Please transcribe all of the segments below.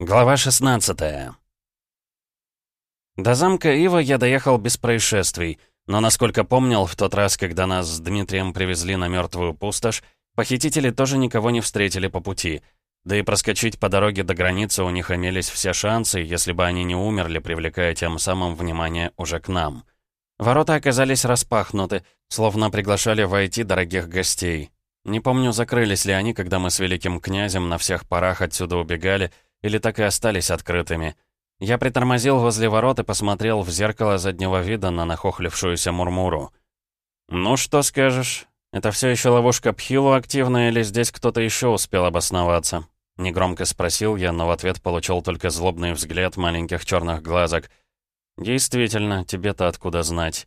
Глава 16 До замка Ива я доехал без происшествий, но, насколько помнил, в тот раз, когда нас с Дмитрием привезли на мертвую пустошь, похитители тоже никого не встретили по пути. Да и проскочить по дороге до границы у них имелись все шансы, если бы они не умерли, привлекая тем самым внимание уже к нам. Ворота оказались распахнуты, словно приглашали войти дорогих гостей. Не помню, закрылись ли они, когда мы с великим князем на всех парах отсюда убегали, или так и остались открытыми. Я притормозил возле ворот и посмотрел в зеркало заднего вида на нахохлившуюся Мурмуру. «Ну, что скажешь? Это все еще ловушка Пхилу активная или здесь кто-то еще успел обосноваться?» Негромко спросил я, но в ответ получил только злобный взгляд маленьких черных глазок. «Действительно, тебе-то откуда знать?»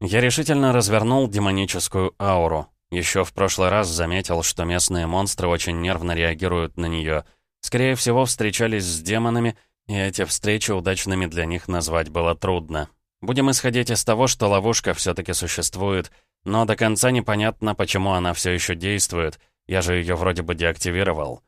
Я решительно развернул демоническую ауру. Еще в прошлый раз заметил, что местные монстры очень нервно реагируют на нее — Скорее всего, встречались с демонами, и эти встречи удачными для них назвать было трудно. Будем исходить из того, что ловушка все-таки существует, но до конца непонятно, почему она все еще действует. Я же ее вроде бы деактивировал.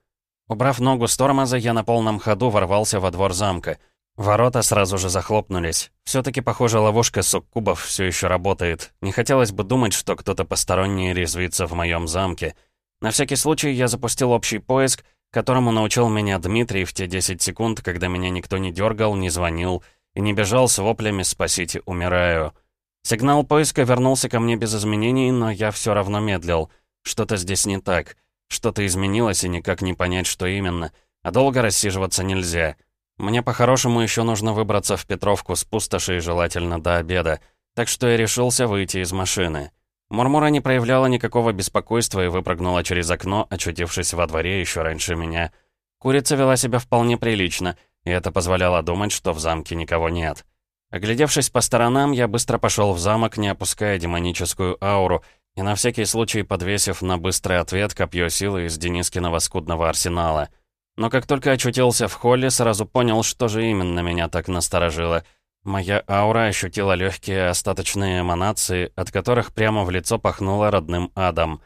Убрав ногу с тормоза, я на полном ходу ворвался во двор замка. Ворота сразу же захлопнулись. Все-таки, похоже, ловушка суккубов все еще работает. Не хотелось бы думать, что кто-то посторонний резвится в моем замке. На всякий случай я запустил общий поиск — которому научил меня Дмитрий в те 10 секунд, когда меня никто не дергал, не звонил и не бежал с воплями «Спасите, умираю». Сигнал поиска вернулся ко мне без изменений, но я все равно медлил. Что-то здесь не так. Что-то изменилось, и никак не понять, что именно. А долго рассиживаться нельзя. Мне по-хорошему еще нужно выбраться в Петровку с пустоши, желательно до обеда. Так что я решился выйти из машины. Мурмура не проявляла никакого беспокойства и выпрыгнула через окно, очутившись во дворе еще раньше меня. Курица вела себя вполне прилично, и это позволяло думать, что в замке никого нет. Оглядевшись по сторонам, я быстро пошел в замок, не опуская демоническую ауру, и на всякий случай подвесив на быстрый ответ копье силы из Денискиного скудного арсенала. Но как только очутился в холле, сразу понял, что же именно меня так насторожило — Моя аура ощутила легкие остаточные эманации, от которых прямо в лицо пахнуло родным адом.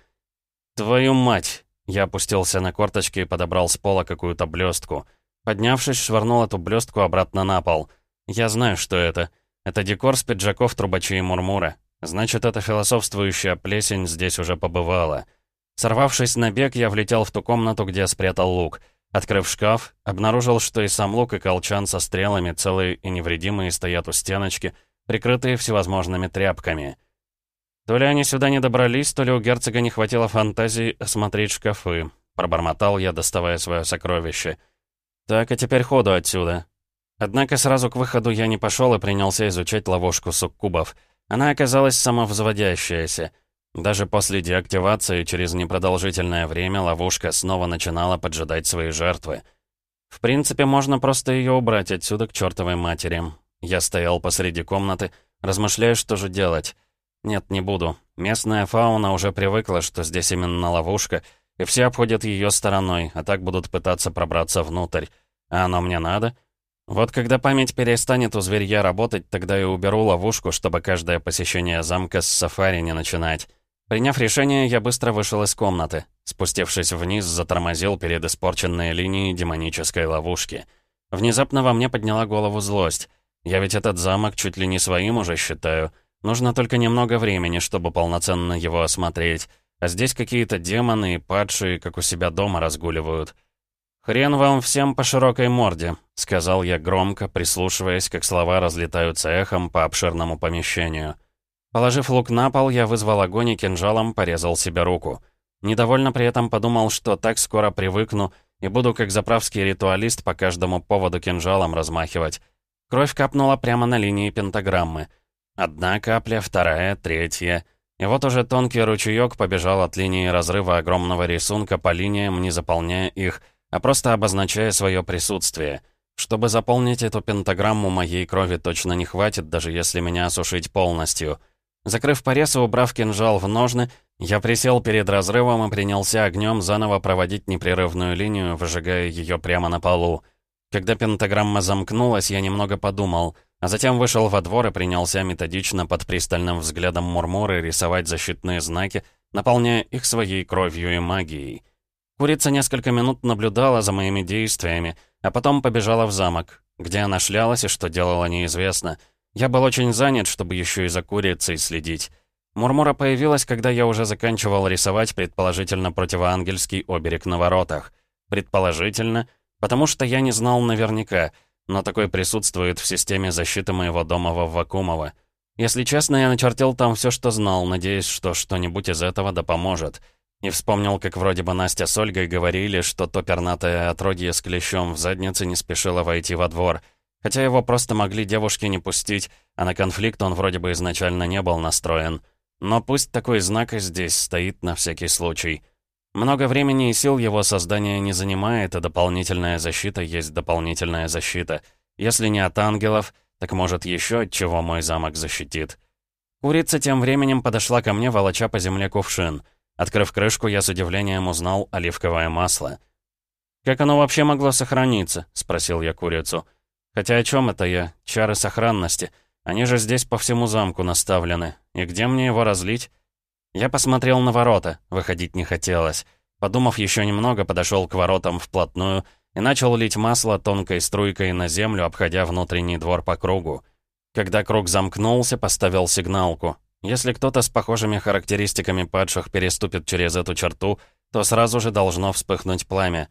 «Твою мать!» Я опустился на корточки и подобрал с пола какую-то блестку. Поднявшись, швырнул эту блестку обратно на пол. Я знаю, что это. Это декор с пиджаков трубачей и. Значит, эта философствующая плесень здесь уже побывала. Сорвавшись на бег, я влетел в ту комнату, где спрятал лук — Открыв шкаф, обнаружил, что и сам лук, и колчан со стрелами целые и невредимые стоят у стеночки, прикрытые всевозможными тряпками. То ли они сюда не добрались, то ли у герцога не хватило фантазии осмотреть шкафы. Пробормотал я, доставая свое сокровище. Так, а теперь ходу отсюда. Однако сразу к выходу я не пошел и принялся изучать ловушку суккубов. Она оказалась самовзводящаяся — даже после деактивации через непродолжительное время ловушка снова начинала поджидать свои жертвы. В принципе, можно просто ее убрать отсюда к чертовой матери. Я стоял посреди комнаты, размышляя, что же делать. Нет, не буду. Местная фауна уже привыкла, что здесь именно ловушка, и все обходят ее стороной, а так будут пытаться пробраться внутрь. А оно мне надо? Вот когда память перестанет у зверья работать, тогда и уберу ловушку, чтобы каждое посещение замка с сафари не начинать. Приняв решение, я быстро вышел из комнаты. Спустившись вниз, затормозил перед испорченной линией демонической ловушки. Внезапно во мне подняла голову злость. Я ведь этот замок чуть ли не своим уже считаю. Нужно только немного времени, чтобы полноценно его осмотреть. А здесь какие-то демоны и падшие, как у себя дома, разгуливают. «Хрен вам всем по широкой морде», — сказал я громко, прислушиваясь, как слова разлетаются эхом по обширному помещению. Положив лук на пол, я вызвал огонь и кинжалом порезал себе руку. Недовольно при этом подумал, что так скоро привыкну и буду как заправский ритуалист по каждому поводу кинжалом размахивать. Кровь капнула прямо на линии пентаграммы. Одна капля, вторая, третья. И вот уже тонкий ручеёк побежал от линии разрыва огромного рисунка по линиям, не заполняя их, а просто обозначая свое присутствие. Чтобы заполнить эту пентаграмму, моей крови точно не хватит, даже если меня осушить полностью — Закрыв порез и убрав кинжал в ножны, я присел перед разрывом и принялся огнем заново проводить непрерывную линию, выжигая ее прямо на полу. Когда пентаграмма замкнулась, я немного подумал, а затем вышел во двор и принялся методично под пристальным взглядом Мурмуры рисовать защитные знаки, наполняя их своей кровью и магией. Курица несколько минут наблюдала за моими действиями, а потом побежала в замок. Где она шлялась и что делала, неизвестно. Я был очень занят, чтобы еще и за курицей следить. Мурмура появилась, когда я уже заканчивал рисовать предположительно противоангельский оберег на воротах. Предположительно, потому что я не знал наверняка, но такой присутствует в системе защиты моего дома во Вакумово. Если честно, я начертил там все, что знал, надеясь, что что-нибудь из этого да поможет. И вспомнил, как вроде бы Настя с Ольгой говорили, что то пернатое отродье с клещом в заднице не спешило войти во двор. Хотя его просто могли девушки не пустить, а на конфликт он вроде бы изначально не был настроен. Но пусть такой знак и здесь стоит на всякий случай. Много времени и сил его создание не занимает, и дополнительная защита есть дополнительная защита. Если не от ангелов, так может еще от чего мой замок защитит. Курица тем временем подошла ко мне, волоча по земле кувшин — Открыв крышку, я с удивлением узнал оливковое масло. «Как оно вообще могло сохраниться?» — спросил я курицу. «Хотя о чем это я? Чары сохранности. Они же здесь по всему замку наставлены. И где мне его разлить?» Я посмотрел на ворота, выходить не хотелось. Подумав еще немного, подошел к воротам вплотную и начал лить масло тонкой струйкой на землю, обходя внутренний двор по кругу. Когда круг замкнулся, поставил сигналку. Если кто-то с похожими характеристиками падших переступит через эту черту, то сразу же должно вспыхнуть пламя.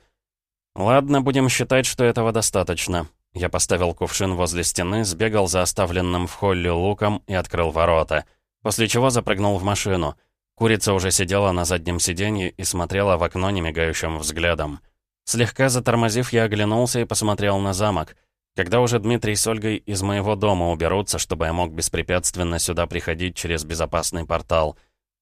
Ладно, будем считать, что этого достаточно. Я поставил кувшин возле стены, сбегал за оставленным в холле луком и открыл ворота. После чего запрыгнул в машину. Курица уже сидела на заднем сиденье и смотрела в окно немигающим взглядом. Слегка затормозив, я оглянулся и посмотрел на замок — когда уже Дмитрий с Ольгой из моего дома уберутся, чтобы я мог беспрепятственно сюда приходить через безопасный портал.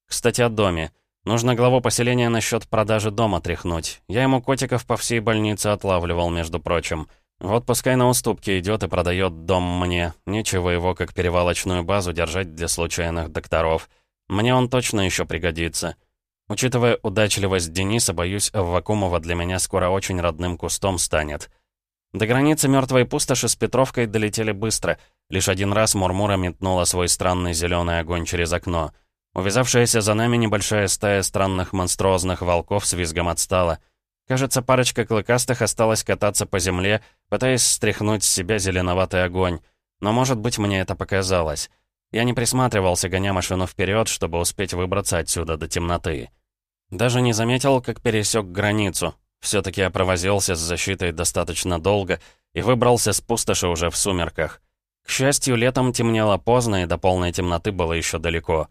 Кстати, о доме. Нужно главу поселения насчет продажи дома тряхнуть. Я ему котиков по всей больнице отлавливал, между прочим. Вот пускай на уступки идет и продает дом мне. Нечего его как перевалочную базу держать для случайных докторов. Мне он точно еще пригодится. Учитывая удачливость Дениса, боюсь, Аввакумова для меня скоро очень родным кустом станет. До границы мертвой пустоши с Петровкой долетели быстро. Лишь один раз Мурмура метнула свой странный зеленый огонь через окно. Увязавшаяся за нами небольшая стая странных монструозных волков с визгом отстала. Кажется, парочка клыкастых осталась кататься по земле, пытаясь стряхнуть с себя зеленоватый огонь. Но, может быть, мне это показалось. Я не присматривался, гоня машину вперед, чтобы успеть выбраться отсюда до темноты. Даже не заметил, как пересек границу. Все-таки я провозился с защитой достаточно долго и выбрался с пустоши уже в сумерках. К счастью, летом темнело поздно, и до полной темноты было еще далеко.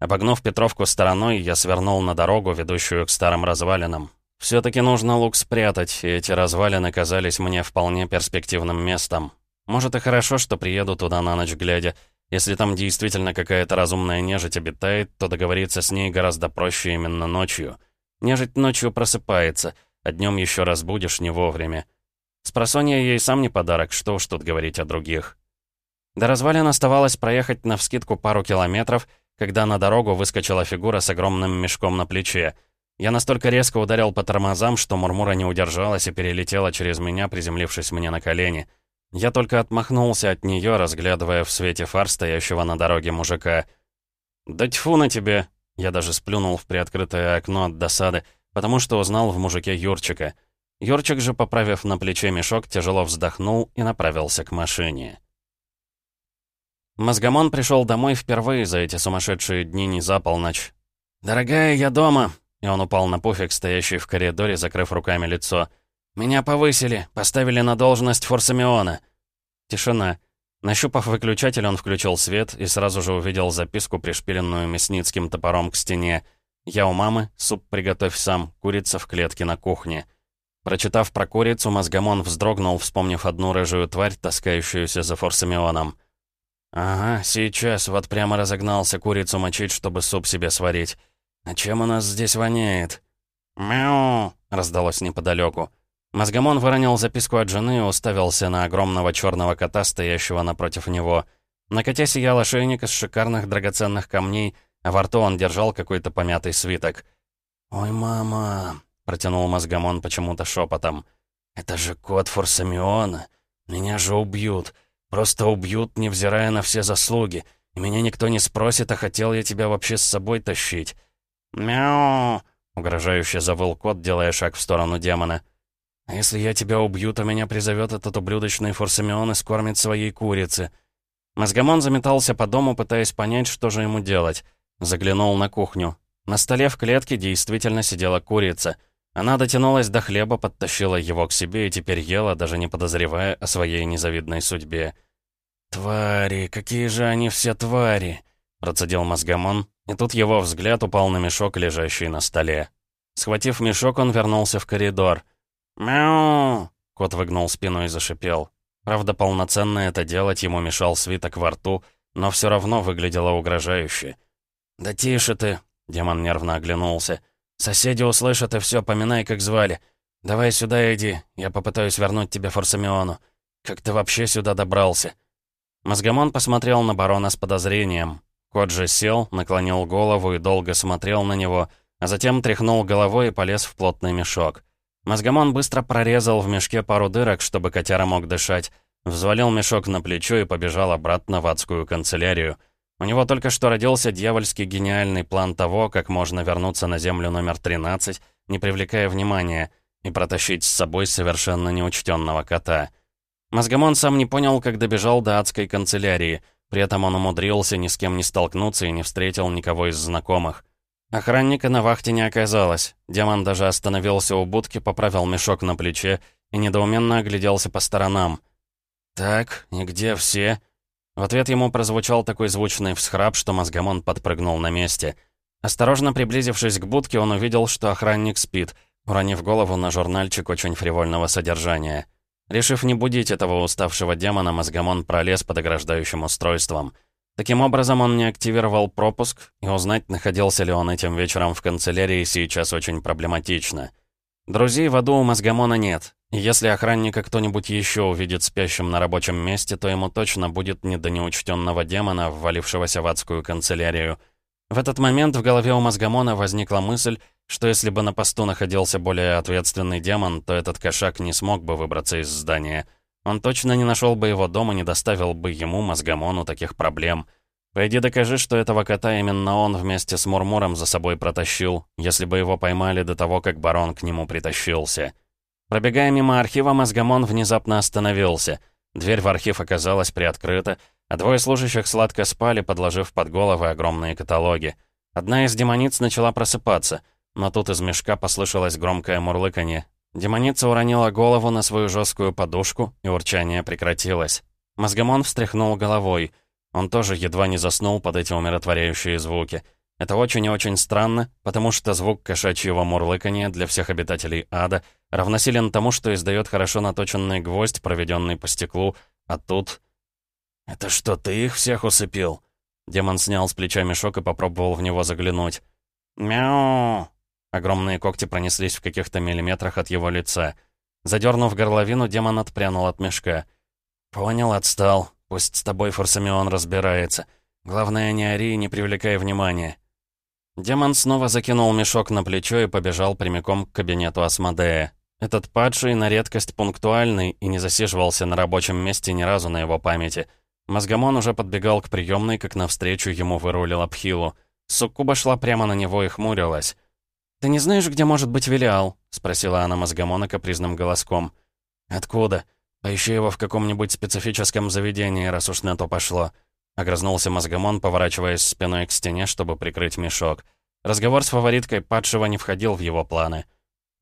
Обогнув Петровку стороной, я свернул на дорогу, ведущую к старым развалинам. Все-таки нужно лук спрятать, и эти развалины казались мне вполне перспективным местом. Может и хорошо, что приеду туда на ночь глядя. Если там действительно какая-то разумная нежить обитает, то договориться с ней гораздо проще именно ночью. Нежить ночью просыпается — а днем еще раз будешь не вовремя. Спросонья ей сам не подарок, что уж тут говорить о других. До развалин оставалось проехать навскидку пару километров, когда на дорогу выскочила фигура с огромным мешком на плече. Я настолько резко ударил по тормозам, что Мурмура не удержалась и перелетела через меня, приземлившись мне на колени. Я только отмахнулся от нее, разглядывая в свете фар стоящего на дороге мужика. «Да тьфу на тебе!» Я даже сплюнул в приоткрытое окно от досады, потому что узнал в мужике Юрчика. Юрчик же, поправив на плече мешок, тяжело вздохнул и направился к машине. Мозгомон пришел домой впервые за эти сумасшедшие дни не за полночь. «Дорогая, я дома!» И он упал на пуфик, стоящий в коридоре, закрыв руками лицо. «Меня повысили, поставили на должность Форсамиона». Тишина. Нащупав выключатель, он включил свет и сразу же увидел записку, пришпиленную мясницким топором к стене — «Я у мамы, суп приготовь сам, курица в клетке на кухне». Прочитав про курицу, мозгомон вздрогнул, вспомнив одну рыжую тварь, таскающуюся за форсамионом. «Ага, сейчас, вот прямо разогнался курицу мочить, чтобы суп себе сварить. А чем у нас здесь воняет?» «Мяу!» — раздалось неподалеку. Мозгомон выронил записку от жены и уставился на огромного черного кота, стоящего напротив него. На коте сиял ошейник из шикарных драгоценных камней — а во рту он держал какой-то помятый свиток. «Ой, мама!» — протянул мозгомон почему-то шепотом. «Это же кот Форсамиона! Меня же убьют! Просто убьют, невзирая на все заслуги! И меня никто не спросит, а хотел я тебя вообще с собой тащить!» «Мяу!» угрожающе завыл кот, делая шаг в сторону демона. «А если я тебя убью, то меня призовет этот ублюдочный Форсамион и скормит своей курицы». Мозгомон заметался по дому, пытаясь понять, что же ему делать. Заглянул на кухню. На столе в клетке действительно сидела курица. Она дотянулась до хлеба, подтащила его к себе и теперь ела, даже не подозревая о своей незавидной судьбе. «Твари, какие же они все твари!» — процедил мозгомон, и тут его взгляд упал на мешок, лежащий на столе. Схватив мешок, он вернулся в коридор. «Мяу!» — кот выгнул спину и зашипел. Правда, полноценно это делать ему мешал свиток во рту, но все равно выглядело угрожающе. «Да тише ты!» — демон нервно оглянулся. «Соседи услышат и все, поминай, как звали. Давай сюда иди, я попытаюсь вернуть тебе Форсамиону. Как ты вообще сюда добрался?» Мозгомон посмотрел на барона с подозрением. Кот же сел, наклонил голову и долго смотрел на него, а затем тряхнул головой и полез в плотный мешок. Мозгомон быстро прорезал в мешке пару дырок, чтобы котяра мог дышать, взвалил мешок на плечо и побежал обратно в адскую канцелярию. У него только что родился дьявольский гениальный план того, как можно вернуться на Землю номер 13, не привлекая внимания, и протащить с собой совершенно неучтенного кота. Мозгомон сам не понял, как добежал до адской канцелярии — при этом он умудрился ни с кем не столкнуться и не встретил никого из знакомых. Охранника на вахте не оказалось. Демон даже остановился у будки, поправил мешок на плече и недоуменно огляделся по сторонам. «Так, и где все?» В ответ ему прозвучал такой звучный всхрап, что мозгомон подпрыгнул на месте. Осторожно приблизившись к будке, он увидел, что охранник спит, уронив голову на журнальчик очень фривольного содержания. Решив не будить этого уставшего демона, мозгомон пролез под ограждающим устройством. Таким образом, он не активировал пропуск, и узнать, находился ли он этим вечером в канцелярии, сейчас очень проблематично. Друзей в аду у мозгомона нет, если охранника кто-нибудь еще увидит спящим на рабочем месте, то ему точно будет не до неучтенного демона, ввалившегося в адскую канцелярию. В этот момент в голове у мозгомона возникла мысль, что если бы на посту находился более ответственный демон, то этот кошак не смог бы выбраться из здания. Он точно не нашел бы его дома, не доставил бы ему, мозгомону, таких проблем. Пойди докажи, что этого кота именно он вместе с Мурмуром за собой протащил, если бы его поймали до того, как барон к нему притащился. Пробегая мимо архива, мозгомон внезапно остановился. Дверь в архив оказалась приоткрыта, а двое служащих сладко спали, подложив под головы огромные каталоги. Одна из демониц начала просыпаться — но тут из мешка послышалось громкое мурлыканье. Демоница уронила голову на свою жесткую подушку, и урчание прекратилось. Мозгомон встряхнул головой. Он тоже едва не заснул под эти умиротворяющие звуки. Это очень и очень странно, потому что звук кошачьего мурлыканья для всех обитателей ада равносилен тому, что издает хорошо наточенный гвоздь, проведенный по стеклу, а тут... «Это что, ты их всех усыпил?» Демон снял с плеча мешок и попробовал в него заглянуть. «Мяу!» Огромные когти пронеслись в каких-то миллиметрах от его лица. Задернув горловину, демон отпрянул от мешка. «Понял, отстал. Пусть с тобой Форсамион разбирается. Главное, не ори и не привлекай внимания». Демон снова закинул мешок на плечо и побежал прямиком к кабинету Асмодея. Этот падший на редкость пунктуальный и не засиживался на рабочем месте ни разу на его памяти. Мозгомон уже подбегал к приемной, как навстречу ему вырулил Абхилу. Суккуба шла прямо на него и хмурилась. «Ты не знаешь, где может быть Велиал?» — спросила она Мозгомона капризным голоском. «Откуда? Поищи его в каком-нибудь специфическом заведении, раз уж на то пошло». Огрызнулся Мозгомон, поворачиваясь спиной к стене, чтобы прикрыть мешок. Разговор с фавориткой падшего не входил в его планы.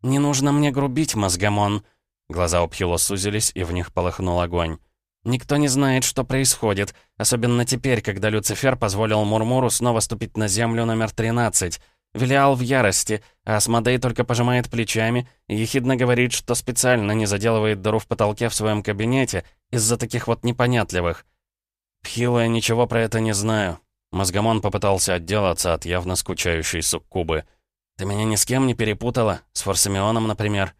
«Не нужно мне грубить, Мозгомон!» Глаза у Пхило сузились, и в них полыхнул огонь. «Никто не знает, что происходит, особенно теперь, когда Люцифер позволил Мурмуру снова ступить на Землю номер 13. Велиал в ярости, а Асмодей только пожимает плечами и ехидно говорит, что специально не заделывает дыру в потолке в своем кабинете из-за таких вот непонятливых. Пхила, я ничего про это не знаю. Мозгомон попытался отделаться от явно скучающей суккубы. «Ты меня ни с кем не перепутала? С Форсамионом, например?»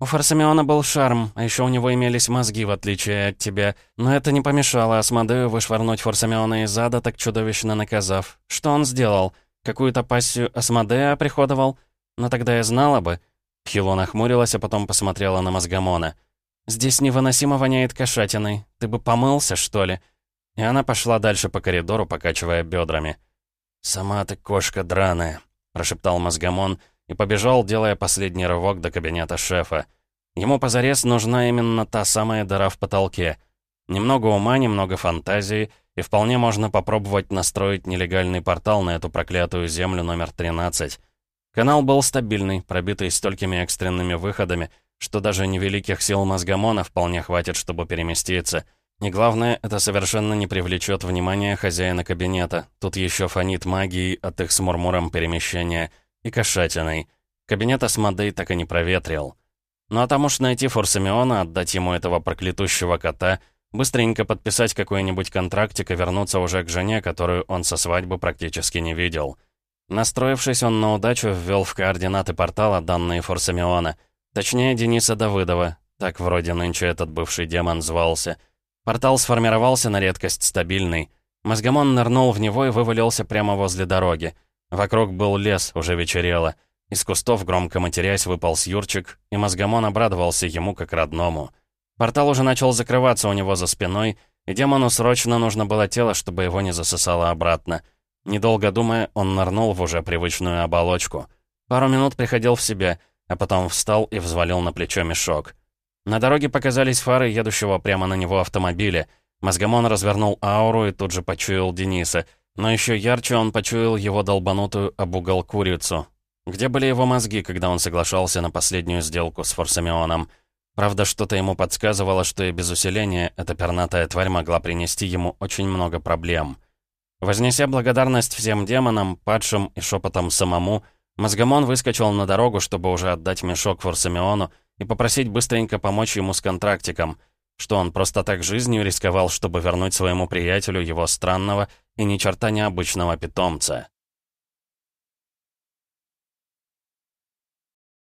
«У Форсамиона был шарм, а еще у него имелись мозги, в отличие от тебя. Но это не помешало Асмодею вышвырнуть Форсамиона из ада, так чудовищно наказав. Что он сделал?» Какую-то пассию Асмодея приходовал? Но тогда я знала бы». Хило нахмурилась, а потом посмотрела на Мозгомона. «Здесь невыносимо воняет кошатиной. Ты бы помылся, что ли?» И она пошла дальше по коридору, покачивая бедрами. «Сама ты кошка драная», — прошептал Мозгомон и побежал, делая последний рывок до кабинета шефа. Ему позарез нужна именно та самая дыра в потолке. Немного ума, немного фантазии, и вполне можно попробовать настроить нелегальный портал на эту проклятую землю номер 13. Канал был стабильный, пробитый столькими экстренными выходами, что даже невеликих сил мозгомона вполне хватит, чтобы переместиться. И главное, это совершенно не привлечет внимания хозяина кабинета. Тут еще фонит магией от их с мурмуром перемещения и кошатиной. Кабинет Асмодей так и не проветрил. Ну а там уж найти Форсамиона, отдать ему этого проклятущего кота, быстренько подписать какой-нибудь контрактик и вернуться уже к жене, которую он со свадьбы практически не видел. Настроившись, он на удачу ввел в координаты портала данные Форсамиона. Точнее, Дениса Давыдова. Так вроде нынче этот бывший демон звался. Портал сформировался на редкость стабильный. Мозгомон нырнул в него и вывалился прямо возле дороги. Вокруг был лес, уже вечерело. Из кустов, громко матерясь, выполз Юрчик, и Мозгомон обрадовался ему как родному. Портал уже начал закрываться у него за спиной, и демону срочно нужно было тело, чтобы его не засосало обратно — Недолго думая, он нырнул в уже привычную оболочку. Пару минут приходил в себя, а потом встал и взвалил на плечо мешок. На дороге показались фары едущего прямо на него автомобиля. Мозгомон развернул ауру и тут же почуял Дениса. Но еще ярче он почуял его долбанутую об угол курицу. Где были его мозги, когда он соглашался на последнюю сделку с Форсамионом? Правда, что-то ему подсказывало, что и без усиления эта пернатая тварь могла принести ему очень много проблем. Вознеся благодарность всем демонам, падшим и шепотом самому, Мозгомон выскочил на дорогу, чтобы уже отдать мешок Форсамиону и попросить быстренько помочь ему с контрактиком, что он просто так жизнью рисковал, чтобы вернуть своему приятелю его странного и ни черта необычного питомца.